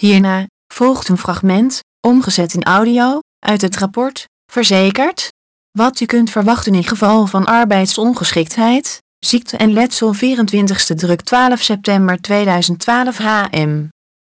Hierna volgt een fragment, omgezet in audio, uit het rapport, verzekerd. Wat u kunt verwachten in geval van arbeidsongeschiktheid, ziekte en letsel 24ste druk 12 september 2012 HM.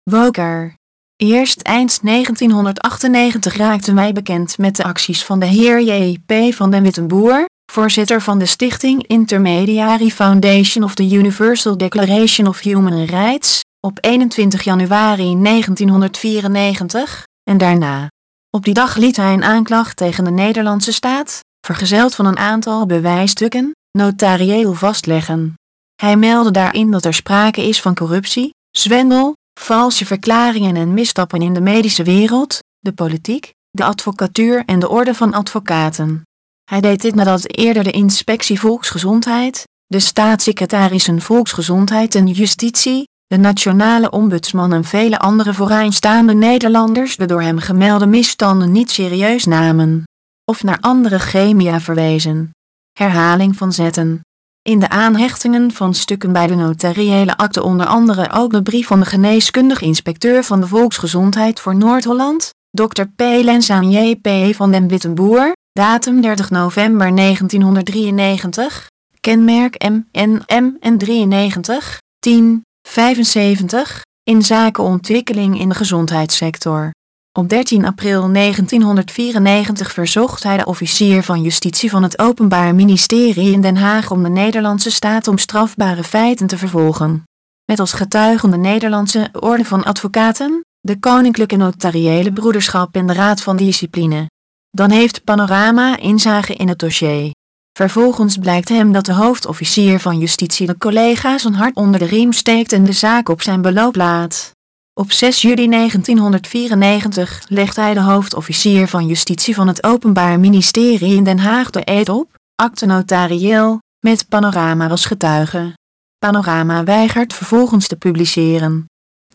Woker. Eerst eind 1998 raakten wij bekend met de acties van de heer J.P. van den Wittenboer, voorzitter van de stichting Intermediary Foundation of the Universal Declaration of Human Rights, op 21 januari 1994, en daarna. Op die dag liet hij een aanklacht tegen de Nederlandse staat, vergezeld van een aantal bewijsstukken, notarieel vastleggen. Hij meldde daarin dat er sprake is van corruptie, zwendel, valse verklaringen en misstappen in de medische wereld, de politiek, de advocatuur en de orde van advocaten. Hij deed dit nadat eerder de inspectie Volksgezondheid, de staatssecretarissen Volksgezondheid en Justitie, de nationale ombudsman en vele andere vooraanstaande Nederlanders de door hem gemelde misstanden niet serieus namen. Of naar andere chemia verwezen. Herhaling van zetten. In de aanhechtingen van stukken bij de notariële akte onder andere ook de brief van de geneeskundig inspecteur van de Volksgezondheid voor Noord-Holland, Dr. P. Lensaan J.P. van den Wittenboer, datum 30 november 1993, kenmerk MNM en 93, 10, 75, in zaken ontwikkeling in de gezondheidssector. Op 13 april 1994 verzocht hij de officier van justitie van het Openbaar Ministerie in Den Haag om de Nederlandse staat om strafbare feiten te vervolgen. Met als getuigen de Nederlandse Orde van Advocaten, de Koninklijke Notariële Broederschap en de Raad van Discipline. Dan heeft Panorama inzage in het dossier. Vervolgens blijkt hem dat de hoofdofficier van justitie de collega's een hart onder de riem steekt en de zaak op zijn beloop laat. Op 6 juli 1994 legt hij de hoofdofficier van justitie van het Openbaar Ministerie in Den Haag de eed op, acte notarieel, met Panorama als getuige. Panorama weigert vervolgens te publiceren.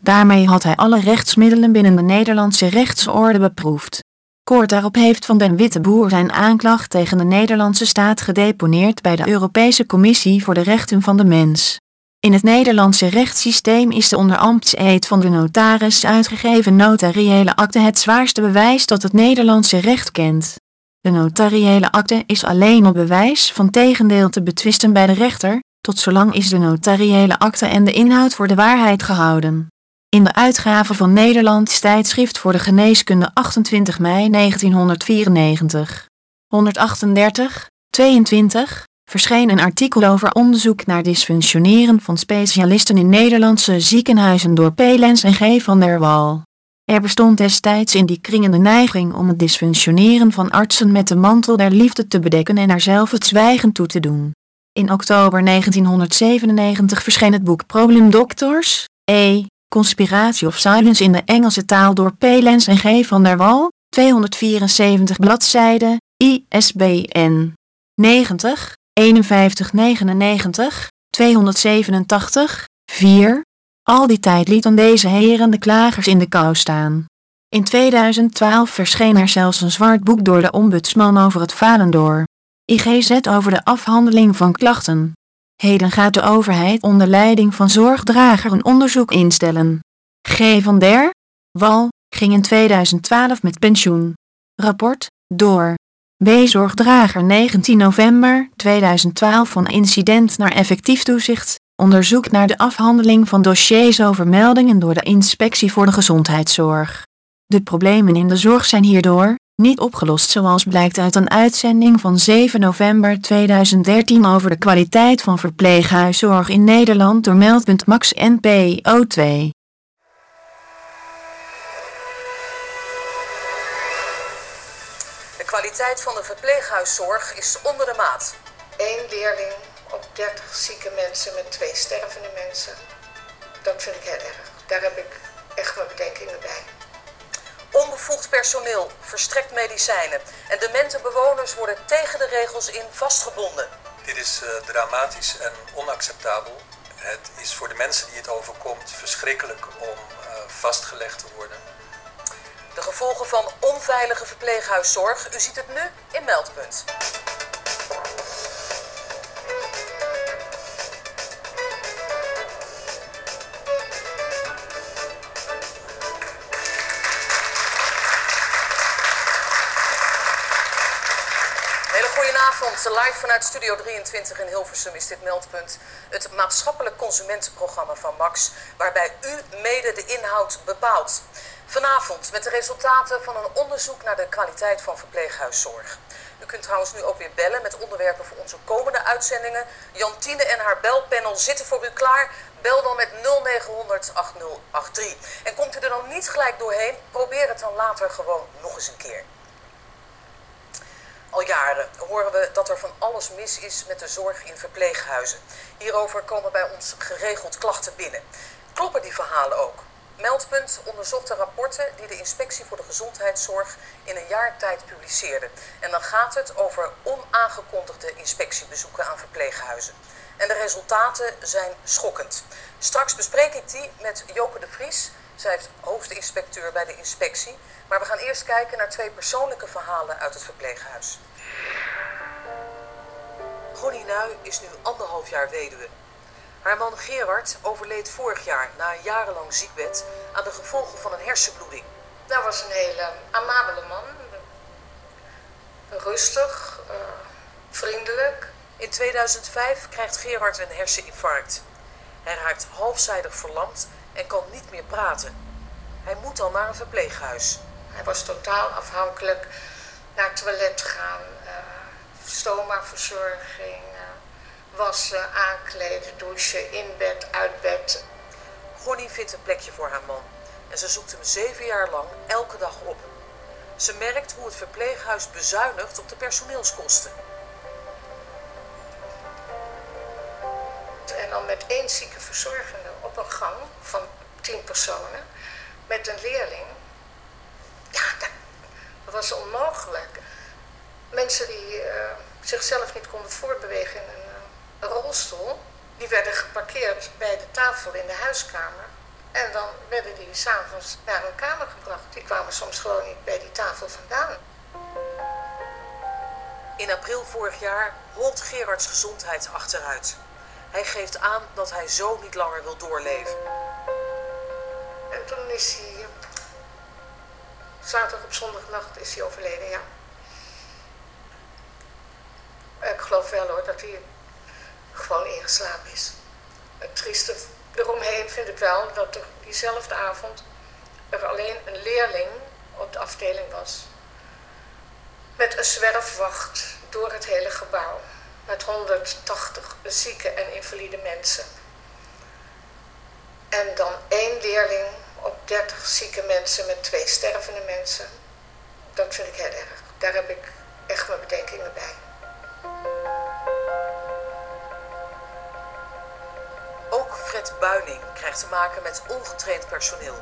Daarmee had hij alle rechtsmiddelen binnen de Nederlandse rechtsorde beproefd. Kort daarop heeft Van den Witteboer zijn aanklacht tegen de Nederlandse staat gedeponeerd bij de Europese Commissie voor de Rechten van de Mens. In het Nederlandse rechtssysteem is de onder ambtseed van de notaris uitgegeven notariële akte het zwaarste bewijs dat het Nederlandse recht kent. De notariële akte is alleen op bewijs van tegendeel te betwisten bij de rechter, tot zolang is de notariële akte en de inhoud voor de waarheid gehouden. In de uitgave van Nederlands tijdschrift voor de geneeskunde 28 mei 1994. 138, 22, verscheen een artikel over onderzoek naar dysfunctioneren van specialisten in Nederlandse ziekenhuizen door P. Lens en G. van der Wal. Er bestond destijds in die kringen de neiging om het dysfunctioneren van artsen met de mantel der liefde te bedekken en er zelf het zwijgen toe te doen. In oktober 1997 verscheen het boek Problem Doctors, E. Conspiratie of Silence in de Engelse taal door P. Lens en G. van der Wal, 274 bladzijden, ISBN 90 5199 287 4. Al die tijd lieten deze heren de klagers in de kou staan. In 2012 verscheen er zelfs een zwart boek door de ombudsman over het falen door IGZ over de afhandeling van klachten. Heden gaat de overheid onder leiding van zorgdrager een onderzoek instellen. G. van der Wal ging in 2012 met pensioen. Rapport door B-zorgdrager 19 november 2012 van incident naar effectief toezicht, onderzoek naar de afhandeling van dossiers over meldingen door de Inspectie voor de Gezondheidszorg. De problemen in de zorg zijn hierdoor niet opgelost zoals blijkt uit een uitzending van 7 november 2013 over de kwaliteit van verpleeghuiszorg in Nederland door meldpunt Max NPO2. De kwaliteit van de verpleeghuiszorg is onder de maat. Eén leerling op 30 zieke mensen met twee stervende mensen. Dat vind ik heel erg. Daar heb ik echt mijn bedenkingen bij. Onbevoegd personeel verstrekt medicijnen en demente bewoners worden tegen de regels in vastgebonden. Dit is uh, dramatisch en onacceptabel. Het is voor de mensen die het overkomt verschrikkelijk om uh, vastgelegd te worden. De gevolgen van onveilige verpleeghuiszorg, u ziet het nu in Meldpunt. Live vanuit Studio 23 in Hilversum is dit meldpunt. Het maatschappelijk consumentenprogramma van Max, waarbij u mede de inhoud bepaalt. Vanavond met de resultaten van een onderzoek naar de kwaliteit van verpleeghuiszorg. U kunt trouwens nu ook weer bellen met onderwerpen voor onze komende uitzendingen. Jantine en haar belpanel zitten voor u klaar. Bel dan met 0900 8083. En komt u er dan niet gelijk doorheen, probeer het dan later gewoon nog eens een keer. Al jaren horen we dat er van alles mis is met de zorg in verpleeghuizen. Hierover komen bij ons geregeld klachten binnen. Kloppen die verhalen ook? Meldpunt onderzocht de rapporten die de Inspectie voor de Gezondheidszorg in een jaar tijd publiceerde. En dan gaat het over onaangekondigde inspectiebezoeken aan verpleeghuizen. En de resultaten zijn schokkend. Straks bespreek ik die met Joke de Vries. Zij is hoofdinspecteur bij de inspectie. Maar we gaan eerst kijken naar twee persoonlijke verhalen uit het verpleeghuis. Gonnie Nui is nu anderhalf jaar weduwe. Haar man Gerard overleed vorig jaar na een jarenlang ziekbed aan de gevolgen van een hersenbloeding. Dat was een hele amabele man. Rustig, uh, vriendelijk. In 2005 krijgt Gerard een herseninfarct. Hij raakt halfzijdig verlamd en kan niet meer praten. Hij moet dan naar een verpleeghuis. Hij was totaal afhankelijk naar het toilet gaan, uh, stoma-verzorging, uh, wassen, aankleden, douchen, in bed, uit bed. Gonnie vindt een plekje voor haar man en ze zoekt hem zeven jaar lang elke dag op. Ze merkt hoe het verpleeghuis bezuinigt op de personeelskosten. En dan met één zieke verzorgende op een gang van tien personen met een leerling. Ja, dat, was onmogelijk. Mensen die uh, zichzelf niet konden voortbewegen in een, een rolstoel, die werden geparkeerd bij de tafel in de huiskamer. En dan werden die s'avonds naar hun kamer gebracht. Die kwamen soms gewoon niet bij die tafel vandaan. In april vorig jaar holt Gerards gezondheid achteruit. Hij geeft aan dat hij zo niet langer wil doorleven. En toen is hij... Zaterdag op zondagnacht is hij overleden, ja. Ik geloof wel hoor, dat hij gewoon ingeslapen is. Het trieste eromheen vind ik wel dat er diezelfde avond er alleen een leerling op de afdeling was. Met een zwerfwacht door het hele gebouw. Met 180 zieke en invalide mensen. En dan één leerling op 30 zieke mensen met twee stervende mensen. Dat vind ik heel erg. Daar heb ik echt mijn bedenkingen bij. Ook Fred Buining krijgt te maken met ongetraind personeel.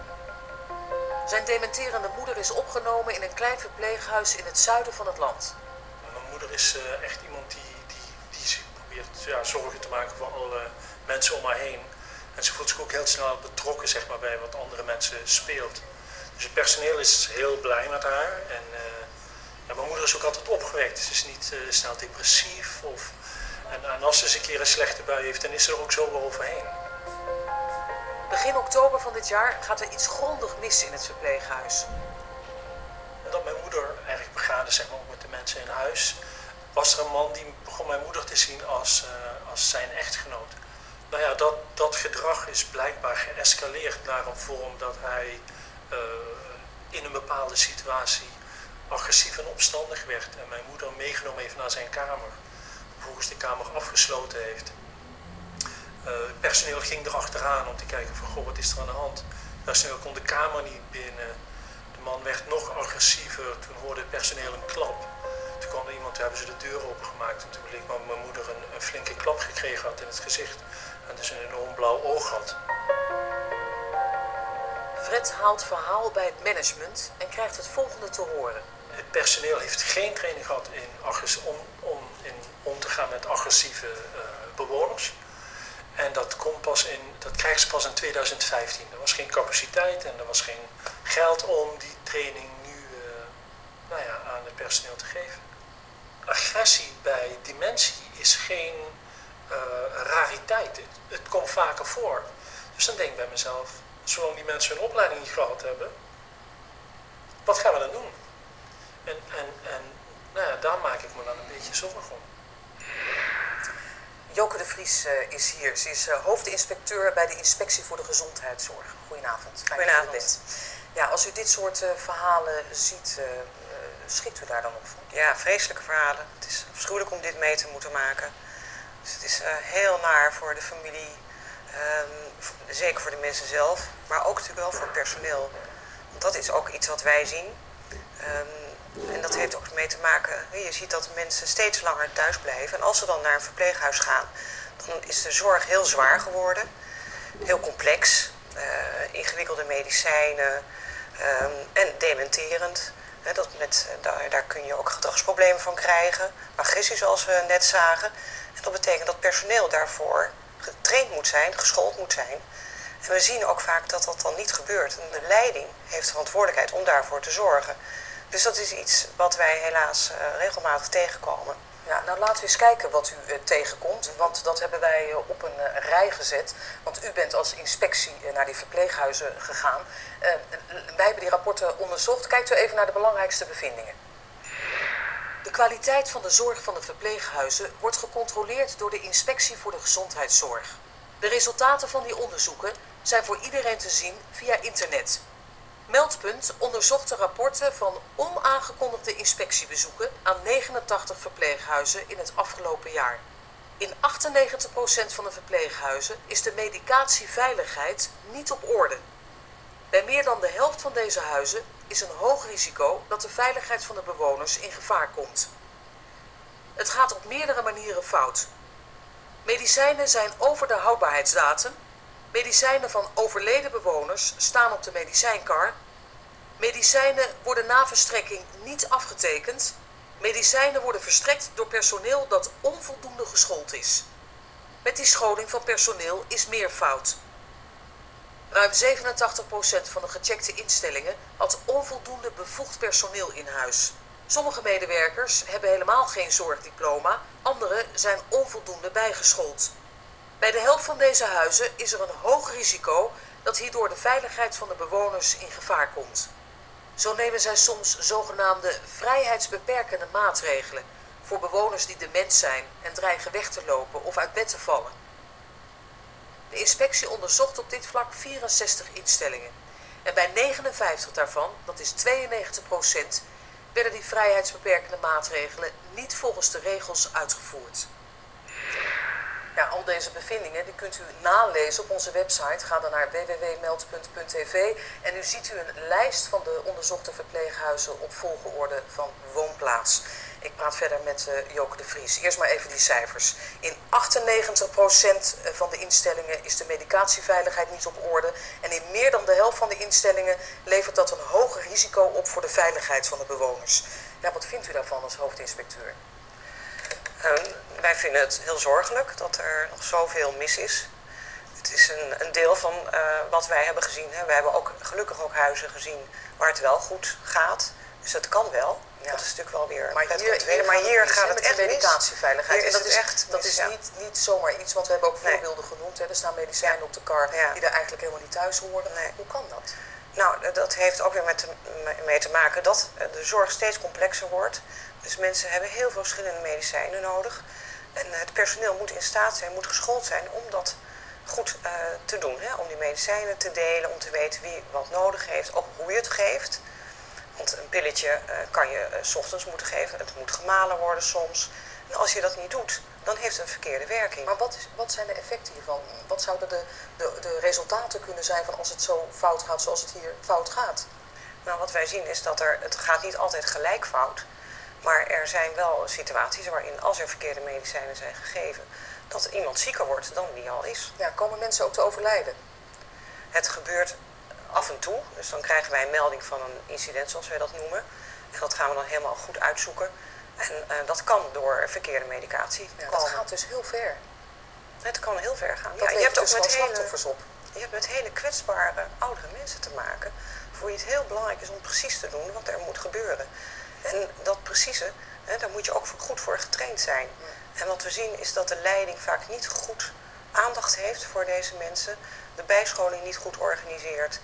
Zijn dementerende moeder is opgenomen in een klein verpleeghuis in het zuiden van het land. Mijn moeder is uh, echt iemand die, die, die probeert ja, zorgen te maken voor alle mensen om haar heen. En ze voelt zich ook heel snel betrokken zeg maar, bij wat andere mensen speelt. Dus het personeel is heel blij met haar. En uh, ja, mijn moeder is ook altijd opgewekt. Ze is niet uh, snel depressief. Of, en, en, als ze eens een keer een slechte bui heeft, dan is ze er ook zo wel overheen. Begin oktober van dit jaar gaat er iets grondig mis in het verpleeghuis. Dat mijn moeder eigenlijk begaan is zeg maar, met de mensen in huis, was er een man die begon mijn moeder te zien als, uh, als zijn echtgenoot. Nou ja, dat, dat gedrag is blijkbaar geëscaleerd naar een vorm dat hij uh, in een bepaalde situatie agressief en opstandig werd. En mijn moeder meegenomen heeft naar zijn kamer. Vervolgens de kamer afgesloten heeft. Het personeel ging erachteraan om te kijken van, goh, wat is er aan de hand? Het personeel kon de kamer niet binnen. De man werd nog agressiever. Toen hoorde het personeel een klap. Kwam er iemand, toen hebben ze de deur opengemaakt. En toen bleek dat mijn moeder een, een flinke klap gekregen had in het gezicht. En dus een enorm blauw oog had. Fred haalt verhaal bij het management en krijgt het volgende te horen. Het personeel heeft geen training gehad in om, om, in om te gaan met agressieve uh, bewoners. En dat, komt pas in, dat krijgen ze pas in 2015. Er was geen capaciteit en er was geen geld om die training nu uh, nou ja, aan het personeel te geven. Agressie bij dementie is geen uh, rariteit. Het, het, komt vaker voor. Dus dan denk ik bij mezelf, zolang die mensen hun opleiding niet gehad hebben, wat gaan we dan doen? En, en, en nou ja, daar maak ik me dan een beetje zorgen om. Joke de Vries uh, is hier. Ze is uh, hoofdinspecteur bij de Inspectie voor de Gezondheidszorg. Goedenavond. Fijn Goedenavond. Ja, als u dit soort verhalen ziet, schikt u daar dan op van? Ja, vreselijke verhalen. Het is afschuwelijk om dit mee te moeten maken. Dus het is heel naar voor de familie, um, zeker voor de mensen zelf, maar ook natuurlijk wel voor het personeel. Want dat is ook iets wat wij zien. Um, en dat heeft ook mee te maken, je ziet dat mensen steeds langer thuis blijven. En als ze dan naar een verpleeghuis gaan, dan is de zorg heel zwaar geworden. Heel complex, uh, ingewikkelde medicijnen um, en dementerend. Dat met, daar, daar, kun je ook gedragsproblemen van krijgen. Agressie zoals we net zagen. En dat betekent dat personeel daarvoor getraind moet zijn, geschoold moet zijn. En we zien ook vaak dat dat dan niet gebeurt. En de leiding heeft verantwoordelijkheid om daarvoor te zorgen. Dus dat is iets wat wij helaas uh, regelmatig tegenkomen. Ja, nou laten we eens kijken wat u uh, tegenkomt. Want dat hebben wij uh, op een rij gezet. Want u bent als inspectie naar die verpleeghuizen gegaan. wij hebben die rapporten onderzocht. Kijkt u even naar de belangrijkste bevindingen. De kwaliteit van de zorg van de verpleeghuizen wordt gecontroleerd door de Inspectie voor de Gezondheidszorg. De resultaten van die onderzoeken zijn voor iedereen te zien via internet. Meldpunt onderzocht de rapporten van onaangekondigde inspectiebezoeken aan 89 verpleeghuizen in het afgelopen jaar. In 98% van de verpleeghuizen is de medicatieveiligheid niet op orde. Bij meer dan de helft van deze huizen is een hoog risico dat de veiligheid van de bewoners in gevaar komt. Het gaat op meerdere manieren fout. Medicijnen zijn over de houdbaarheidsdatum. Medicijnen van overleden bewoners staan op de medicijnkar. Medicijnen worden na verstrekking niet afgetekend. Medicijnen worden verstrekt door personeel dat onvoldoende geschoold is. Met die scholing van personeel is meer fout. Ruim 87% van de gecheckte instellingen had onvoldoende bevoegd personeel in huis. Sommige medewerkers hebben helemaal geen zorgdiploma, anderen zijn onvoldoende bijgeschoold. Bij de helft van deze huizen is er een hoog risico dat hierdoor de veiligheid van de bewoners in gevaar komt. Zo nemen zij soms zogenaamde vrijheidsbeperkende maatregelen voor bewoners die dement zijn en dreigen weg te lopen of uit bed te vallen. De inspectie onderzocht op dit vlak 64 instellingen. En bij 59 daarvan, dat is 92 procent, werden die vrijheidsbeperkende maatregelen niet volgens de regels uitgevoerd. Ja, al deze bevindingen die kunt u nalezen op onze website. Ga dan naar www.meld.tv en u ziet u een lijst van de onderzochte verpleeghuizen op volgorde van woonplaats. Ik praat verder met uh, Joke de Vries. Eerst maar even die cijfers. In 98% van de instellingen is de medicatieveiligheid niet op orde. En in meer dan de helft van de instellingen levert dat een hoger risico op voor de veiligheid van de bewoners. Ja, wat vindt u daarvan als hoofdinspecteur? Uh, wij vinden het heel zorgelijk dat er nog zoveel mis is. Het is een, een deel van uh, wat wij hebben gezien. Hè. We hebben ook gelukkig ook huizen gezien waar het wel goed gaat. Dus dat kan wel. Ja. Dat is natuurlijk wel weer maar hier, hier, maar hier gaat het, echt medicatieveiligheid. Hier en dat is, is, echt dat is niet, niet zomaar iets, want we hebben ook voorbeelden nee. genoemd. Hè. Er staan medicijnen op de kar die er eigenlijk helemaal niet thuis horen. Nee. Hoe kan dat? Nou, dat heeft ook weer met te, mee te maken dat de zorg steeds complexer wordt. Dus mensen hebben heel veel verschillende medicijnen nodig. En het personeel moet in staat zijn, moet geschoold zijn om dat goed uh, te doen. Hè? Om die medicijnen te delen, om te weten wie wat nodig heeft, ook hoe je het geeft. Want een pilletje kan je s ochtends moeten geven, het moet gemalen worden soms. En als je dat niet doet, dan heeft het een verkeerde werking. Maar wat, is, wat zijn de effecten hiervan? Wat zouden de, de, de resultaten kunnen zijn van als het zo fout gaat zoals het hier fout gaat? Nou, wat wij zien is dat er, het gaat niet altijd gelijk fout. Maar er zijn wel situaties waarin als er verkeerde medicijnen zijn gegeven, dat iemand zieker wordt dan die al is. Ja, komen mensen ook te overlijden? Het gebeurt af en toe. Dus dan krijgen wij een melding van een incident, zoals wij dat noemen. En dat gaan we dan helemaal goed uitzoeken. En uh, dat kan door verkeerde medicatie ja. Dat gaat dus heel ver. Het kan heel ver gaan. Dat ja, je hebt dus ook met slachtoffers hele, op. Je hebt met hele kwetsbare oudere mensen te maken. Voor wie het heel belangrijk is om precies te doen wat er moet gebeuren. En dat precieze, hè, daar moet je ook goed voor getraind zijn. En wat we zien is dat de leiding vaak niet goed aandacht heeft voor deze mensen. De bijscholing niet goed organiseert.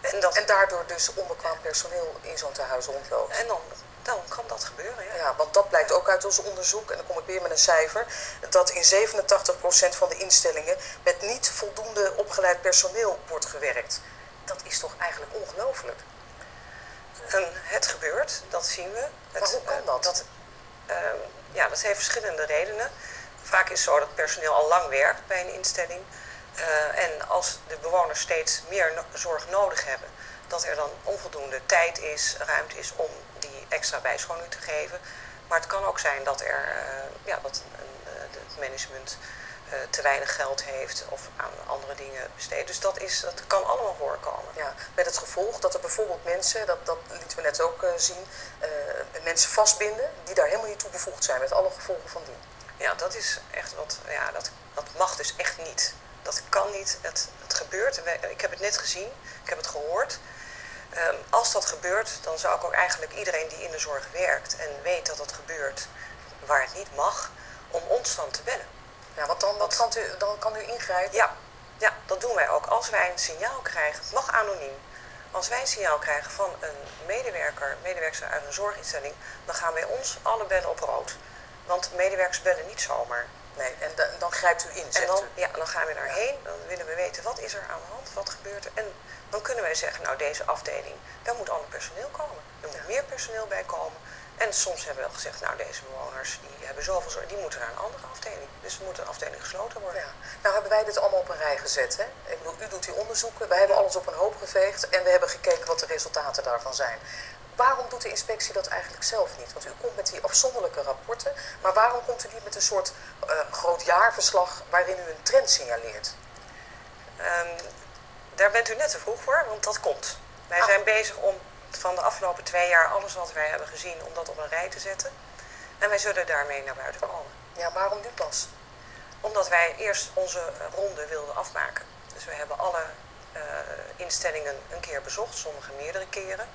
En, dat... en daardoor dus onbekwaam personeel in zo'n tehuis rondloopt. En dan, dan kan dat gebeuren, ja. ja. want dat blijkt ook uit ons onderzoek, en dan kom ik weer met een cijfer, dat in 87% van de instellingen met niet voldoende opgeleid personeel wordt gewerkt. Dat is toch eigenlijk ongelooflijk? En het gebeurt, dat zien we. Het, maar hoe kan dat? dat ehm, ja, dat heeft verschillende redenen. Vaak is het zo dat personeel al lang werkt bij een instelling. Uh, en als de bewoners steeds meer no zorg nodig hebben, dat er dan onvoldoende tijd is, ruimte is om die extra bijscholing te geven. Maar het kan ook zijn dat, er, uh, ja, dat een, uh, het management te weinig geld heeft of aan andere dingen besteedt. Dus dat, is, dat kan allemaal voorkomen. Ja, met het gevolg dat er bijvoorbeeld mensen, dat, dat lieten we net ook zien, mensen vastbinden die daar helemaal niet toe bevoegd zijn, met alle gevolgen van dien. Ja, dat is echt wat, ja, dat, dat mag dus echt niet. Dat kan niet. Het, het gebeurt. Ik heb het net gezien. Ik heb het gehoord. Um, als dat gebeurt, dan zou ik ook eigenlijk iedereen die in de zorg werkt en weet dat dat gebeurt waar het niet mag, om ons dan te bellen. Ja, want dan, want, kan, u, dan kan u ingrijpen? Ja, ja, dat doen wij ook. Als wij een signaal krijgen, het mag anoniem. Als wij een signaal krijgen van een medewerker, medewerker uit een zorginstelling, dan gaan wij ons alle bellen op rood. Want medewerkers bellen niet zomaar. Nee, en dan, dan grijpt u in, en dan, Ja, dan gaan we daarheen. Dan willen we weten, wat is er aan de hand? Wat gebeurt er? En dan kunnen wij zeggen, nou deze afdeling, daar moet ander personeel komen. Er moet meer personeel bij komen. En soms hebben we wel gezegd, nou deze bewoners die hebben zoveel zorg, die moeten naar een andere afdeling. Dus er moet een afdeling gesloten worden. Ja. Nou hebben wij dit allemaal op een rij gezet. Hè? Ik bedoel, u doet die onderzoeken, wij hebben alles op een hoop geveegd en we hebben gekeken wat de resultaten daarvan zijn. Waarom doet de inspectie dat eigenlijk zelf niet? Want u komt met die afzonderlijke rapporten, maar waarom komt u niet met een soort uh, groot jaarverslag waarin u een trend signaleert? Um, daar bent u net te vroeg voor, want dat komt. Wij ah. zijn bezig om van de afgelopen twee jaar alles wat wij hebben gezien, om dat op een rij te zetten. En wij zullen daarmee naar buiten komen. Ja, waarom nu pas? Omdat wij eerst onze ronde wilden afmaken. Dus we hebben alle uh, instellingen een keer bezocht, sommige meerdere keren.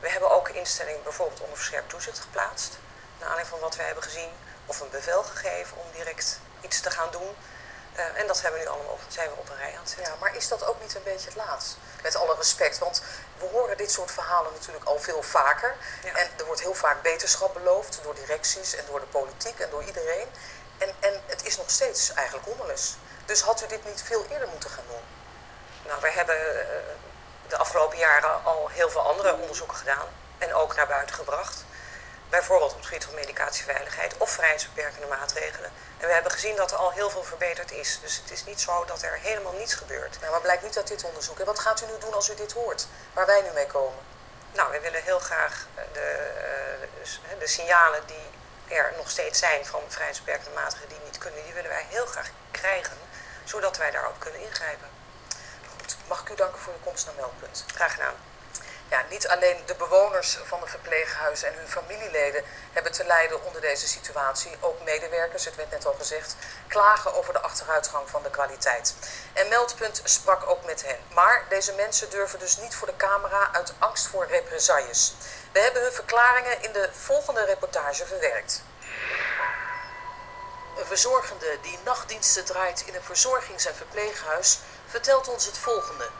We hebben ook instellingen bijvoorbeeld onder verscherpt toezicht geplaatst. Naar aanleiding van wat wij hebben gezien. Of een bevel gegeven om direct iets te gaan doen. Uh, en dat hebben we nu allemaal op, zijn we op een rij aan het zetten. Ja, maar is dat ook niet een beetje het laatst? Met alle respect, want we horen dit soort verhalen natuurlijk al veel vaker. Ja. En er wordt heel vaak beterschap beloofd door directies en door de politiek en door iedereen. En, en het is nog steeds eigenlijk honderlus. Dus had u dit niet veel eerder moeten gaan doen? Nou, wij hebben uh, de afgelopen jaren al heel veel andere onderzoeken gedaan en ook naar buiten gebracht. Bijvoorbeeld op het gebied van medicatieveiligheid of vrijheidsbeperkende maatregelen. En we hebben gezien dat er al heel veel verbeterd is. Dus het is niet zo dat er helemaal niets gebeurt. Nou, maar blijkt niet uit dit onderzoek. En wat gaat u nu doen als u dit hoort? Waar wij nu mee komen? Nou, we willen heel graag de, eh, de signalen die er nog steeds zijn van vrijheidsbeperkende maatregelen die niet kunnen, die willen wij heel graag krijgen, zodat wij daarop kunnen ingrijpen. Mag ik u danken voor uw komst naar Meldpunt? Graag gedaan. Niet alleen de bewoners van de verpleeghuizen en hun familieleden hebben te lijden onder deze situatie. Ook medewerkers, het werd net al gezegd, klagen over de achteruitgang van de kwaliteit. En Meldpunt sprak ook met hen. Maar deze mensen durven dus niet voor de camera uit angst voor represailles. We hebben hun verklaringen in de volgende reportage verwerkt. Een verzorgende die nachtdiensten draait in een verzorgings- en verpleeghuis vertelt ons het volgende.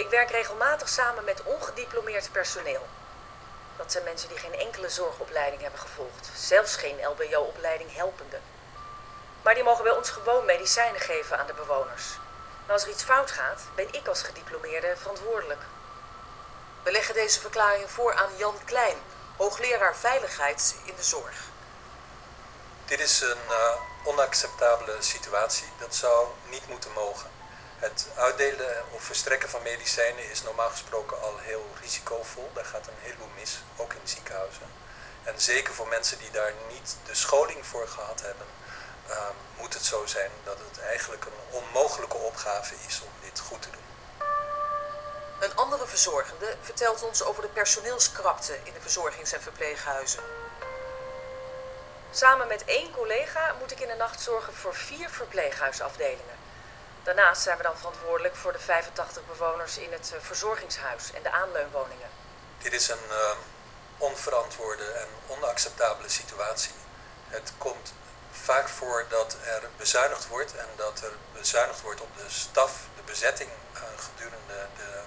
Ik werk regelmatig samen met ongediplomeerd personeel. Dat zijn mensen die geen enkele zorgopleiding hebben gevolgd, zelfs geen LBO-opleiding helpende. Maar die mogen bij ons gewoon medicijnen geven aan de bewoners. Maar als er iets fout gaat, ben ik als gediplomeerde verantwoordelijk. We leggen deze verklaring voor aan Jan Klein, hoogleraar veiligheid in de zorg. Dit is een uh, onacceptabele situatie. Dat zou niet moeten mogen. Het uitdelen of verstrekken van medicijnen is normaal gesproken al heel risicovol. Daar gaat een heleboel mis, ook in ziekenhuizen. En zeker voor mensen die daar niet de scholing voor gehad hebben, uh, moet het zo zijn dat het eigenlijk een onmogelijke opgave is om dit goed te doen. Een andere verzorgende vertelt ons over de personeelskrapte in de verzorgings- en verpleeghuizen. Samen met één collega moet ik in de nacht zorgen voor vier verpleeghuisafdelingen. Daarnaast zijn we dan verantwoordelijk voor de 85 bewoners in het eh, verzorgingshuis en de aanleunwoningen. Dit is een uh, onverantwoorde en onacceptabele situatie. Het komt vaak voor dat er bezuinigd wordt en dat er bezuinigd wordt op de staf, de bezetting uh, gedurende de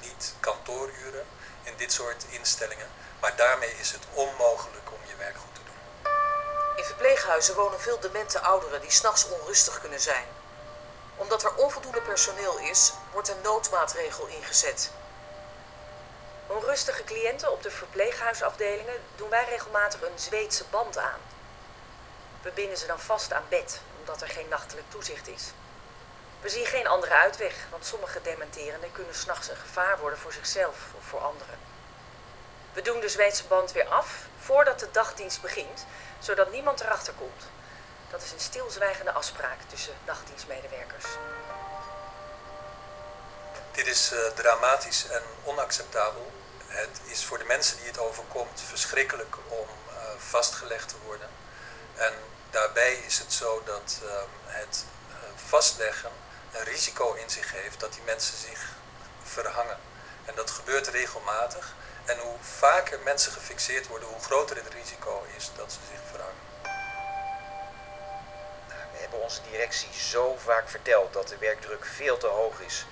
niet-kantooruren in dit soort instellingen. Maar daarmee is het onmogelijk om je werk goed te doen. In verpleeghuizen wonen veel demente ouderen die s'nachts onrustig kunnen zijn. Omdat er onvoldoende personeel is, wordt een noodmaatregel ingezet. Onrustige cliënten op de verpleeghuisafdelingen doen wij regelmatig een Zweedse band aan. We binden ze dan vast aan bed, omdat er geen nachtelijk toezicht is. We zien geen andere uitweg, want sommige dementerenden kunnen s'nachts een gevaar worden voor zichzelf of voor anderen. We doen de Zweedse band weer af voordat de dagdienst begint, zodat niemand erachter komt. Dat is een stilzwijgende afspraak tussen dagdienstmedewerkers. Dit is uh, dramatisch en onacceptabel. Het is voor de mensen die het overkomt verschrikkelijk om uh, vastgelegd te worden. En daarbij is het zo dat uh, het vastleggen een risico in zich heeft dat die mensen zich verhangen. En dat gebeurt regelmatig. En hoe vaker mensen gefixeerd worden, hoe groter het risico is dat ze zich verhangen. Hebben onze directie zo vaak verteld dat de werkdruk veel te hoog is.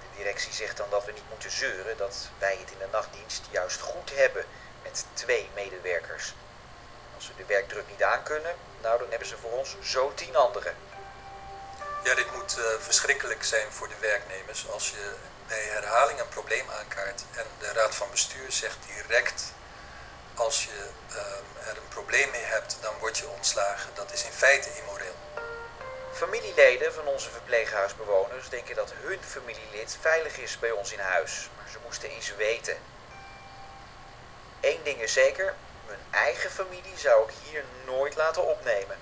De directie zegt dan dat we niet moeten zeuren, dat wij het in de nachtdienst juist goed hebben met twee medewerkers. Als we de werkdruk niet aankunnen, nou dan hebben ze voor ons zo tien anderen. Ja, dit moet uh, verschrikkelijk zijn voor de werknemers als je bij herhaling een probleem aankaart en de raad van bestuur zegt direct als je uh, er een probleem mee hebt, dan word je ontslagen. Dat is in feite immoreel. Familieleden van onze verpleeghuisbewoners denken dat hun familielid veilig is bij ons in huis, maar ze moesten eens weten. Eén ding is zeker, mijn eigen familie zou ik hier nooit laten opnemen.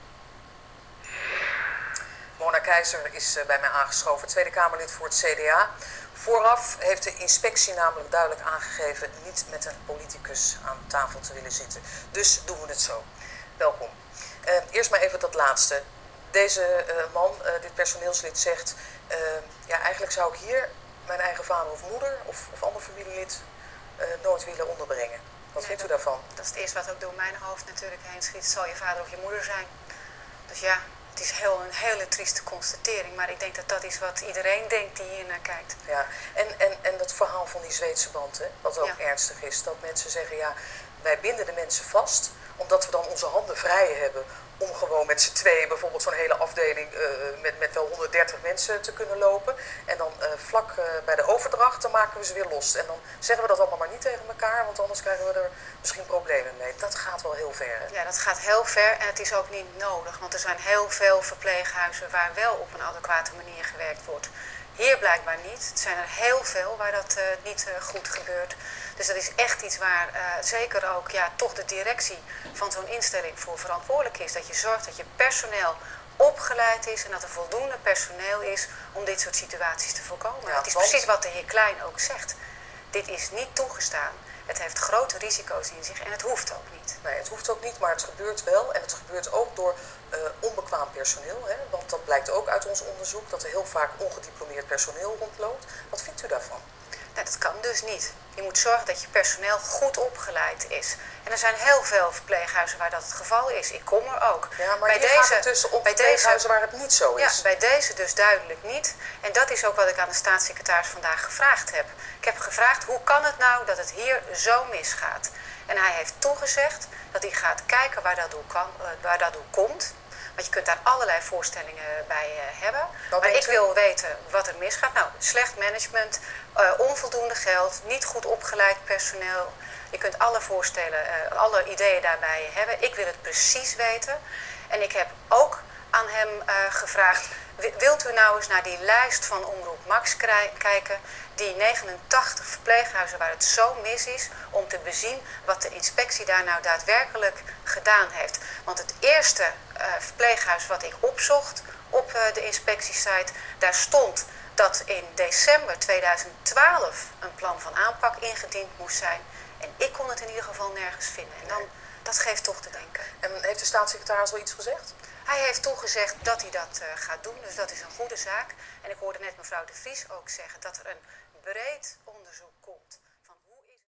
Mona Keizer is eh, bij mij aangeschoven, Tweede Kamerlid voor het CDA. Vooraf heeft de inspectie namelijk duidelijk aangegeven niet met een politicus aan tafel te willen zitten. Dus doen we het zo. Welkom. Uh, eerst maar even dat laatste. Deze uh, man, uh, dit personeelslid, zegt: Ja, eigenlijk zou ik hier mijn eigen vader of moeder of, of ander familielid nooit willen onderbrengen. Wat vindt u daarvan? Dat is het eerste wat ook door mijn hoofd natuurlijk heen schiet. Zal je vader of je moeder zijn? Dus ja, het is heel, een hele trieste constatering, maar ik denk dat dat is wat iedereen denkt die hier naar kijkt. Ja, en, en, en dat verhaal van die Zweedse band, hè, wat ook ja. ernstig is, dat mensen zeggen, ja, wij binden de mensen vast, omdat we dan onze handen vrij hebben om gewoon met z'n tweeën bijvoorbeeld zo'n hele afdeling uh, met, met wel 130 mensen te kunnen lopen. En dan uh, vlak uh, bij de overdracht, dan maken we ze weer los. En dan zeggen we dat allemaal maar niet tegen elkaar, want anders krijgen we er misschien problemen mee. Dat gaat wel heel ver. Ja, dat gaat heel ver en het is ook niet nodig, want er zijn heel veel verpleeghuizen waar wel op een adequate manier gewerkt wordt. Hier blijkbaar niet. Het zijn er heel veel waar dat niet goed gebeurt. Dus dat is echt iets waar uh, zeker ook ja, toch de directie van zo'n instelling voor verantwoordelijk is. Dat je zorgt dat je personeel opgeleid is en dat er voldoende personeel is om dit soort situaties te voorkomen. Ja, het is want... precies wat de heer Klein ook zegt. Dit is niet toegestaan. Het heeft grote risico's in zich en het hoeft ook niet. Nee, het hoeft ook niet, maar het gebeurt wel. En het gebeurt ook door uh, onbekwaam personeel. Hè? Want dat blijkt ook uit ons onderzoek, dat er heel vaak ongediplomeerd personeel rondloopt. Wat vindt u daarvan? Nou, dat kan dus niet. Je moet zorgen dat je personeel goed opgeleid is. En er zijn heel veel verpleeghuizen waar dat het geval is. Ik kom er ook. Ja, maar bij deze, gaat het dus op bij verpleeghuizen waar het niet zo is. Ja, bij deze dus duidelijk niet. En dat is ook wat ik aan de staatssecretaris vandaag gevraagd heb. Ik heb gevraagd, hoe kan het nou dat het hier zo misgaat? En hij heeft toegezegd dat hij gaat kijken waar dat door, kan, waar dat door komt. Want je kunt daar allerlei voorstellingen bij uh, hebben. Maar ik wil weten wat er misgaat. Nou, slecht management, uh, onvoldoende geld, niet goed opgeleid personeel. Je kunt alle voorstellen, uh, alle ideeën daarbij hebben. Ik wil het precies weten. En ik heb ook aan hem gevraagd... Wilt u nou eens naar die lijst van Omroep Max kijken... die 89 verpleeghuizen waar het zo mis is... om te bezien wat de inspectie daar nou daadwerkelijk gedaan heeft. Want het eerste uh, verpleeghuis wat ik opzocht op uh, de inspectiesite... daar stond dat in december 2012 een plan van aanpak ingediend moest zijn. En ik kon het in ieder geval nergens vinden. En dan, dat geeft toch te denken. En heeft de staatssecretaris al iets gezegd? Hij heeft toegezegd dat hij dat uh, gaat doen, dus dat is een goede zaak. En ik hoorde net mevrouw De Vries ook zeggen dat er een breed onderzoek